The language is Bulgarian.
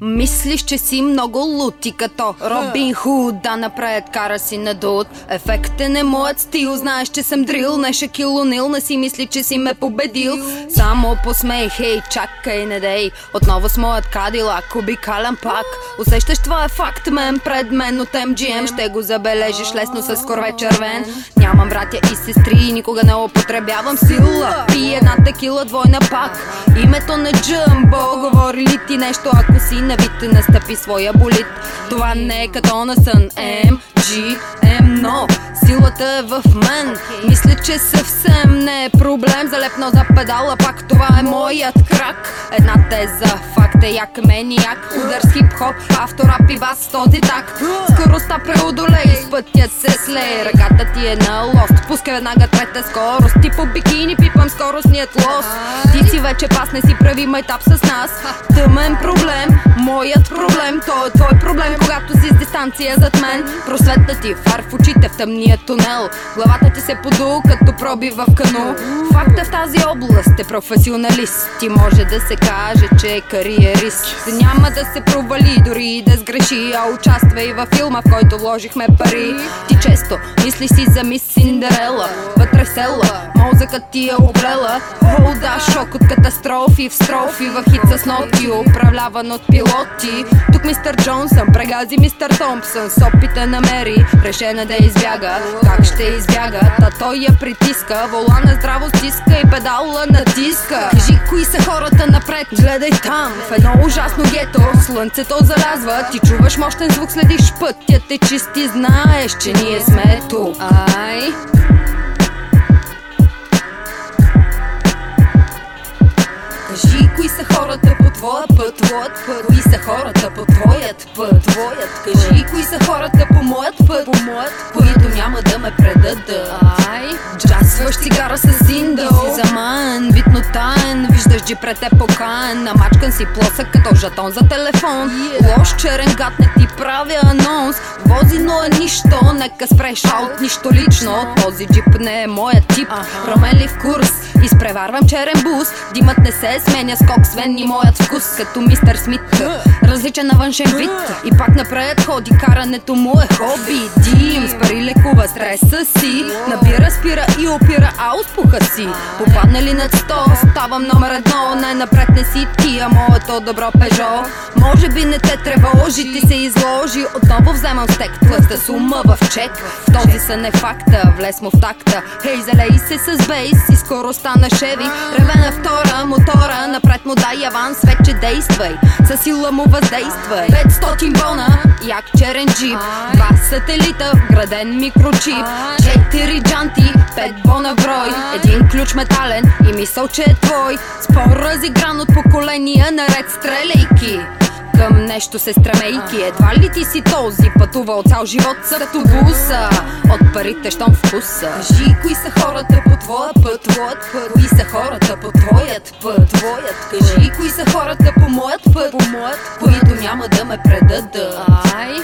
Мислиш, че си много лути като Робин Худ Да напред кара си надут Ефектен е моят стил. Знаеш, че съм дрил Не Шакил Нил Не си мисли, че си ме победил. Само посмей, хей, чакай, не дей. Отново с моят кадилак Обикалям пак. Усещаш, това е факт, мен пред мен От MGM ще го забележиш Лесно с корве червен. Нямам братя и сестри Никога не употребявам сила. Пи една текила, двойна пак. Името на Джамбо Говори ли ти нещо, ако си на вид настъпи своя болит. Това не е като на сън. М, G, М, но силата е в мен. Мисля, че съвсем не е проблем. Залепно за педала, пак това е моят крак. Една теза, факт е як мениак. Удар с хип-хоп, авторап и бас този так. Скоростта преодолей, с пътя се слей Ръката ти е на лост, пускай веднага трета скорост. Ти по бикини пипам скоростният лост. Ти си вече пас, не си прави майтап с нас. Тъмен проблем, моят проблем. Той е твой проблем, когато си с дистанция зад мен. Просветта ти фар в очите в тъмния тунел. Главата ти се подул като проби в кану. Факта в тази област е професионалист. Ти може да се каже, че е кариерист. Няма да се провали, дори и да сгреши А участва и във филма, в който вложихме пари. Ти често мисли си за мис Синдерела. Вътре в села, мозъкът ти е облела О, да, шок от катастрофи в строфи В хит с ноти, управляван от пилоти. Тук мистер Джонсън прегази мистер Томпсън С опита намери, решена да избяга Как ще избяга? Та той я притиска. Волана здраво стиска и педала натиска. Кажи кои са хората напред, гледай там. В едно ужасно гето, слънцето залязва Ти чуваш мощен звук, следиш пътя те чисти Знаеш, че ние сме тук. Ай твоя път, твоят път Кои са хората по твоят път, твоят Кажи кои са хората по моят път, по моят Които няма да ме предадат? Ай, джасваш цигара с индо Си заман, видно таен Виждаш джи пред те покаен Намачкан си плосък като жетон за телефон. Лош черен гад не ти правя анонс. Вози, но е нищо, нека спреш аут Нищо лично, този джип не е моят тип. Променлив курс, изпреварвам черен бус. Димът не се сменя скок свен и моят вкус Като мистер Смит. Различен на външен вид. И пак напред ходи, карането му е хоби. Дим, с пари лекува стреса си. Набира, спира и опира, а успуха си. Попаднали над 100, ставам номер едно. Най-напред не си ти, а моето добро пежо. Може би не те тревожи, ти се изложи. Отново вземам стек, тлъста сума в чек. В този сън е факта, влез му в такта. Хей, залей се с бейс и скоро стана шеви. Реве на втора, мотора, напред му дай аванс. Вече действай, със сила му въздействай. 500 бона, як черен джип. Два сателита, вграден микрочип. Четири джанти, пет бона брой. Един ключ метален и мисъл, че е твой. Спор разигран от поколения наред стреляйки. Към нещо се стремейки. Едва ли ти си този пътувал цял живот с автобуса. От парите щом вкуса. Кажи кои са хората по твоя път, твоят път. Кои са хората по твоят път, твоят Кажи кои са хората по моят път, по моят Които няма да ме предадат Ай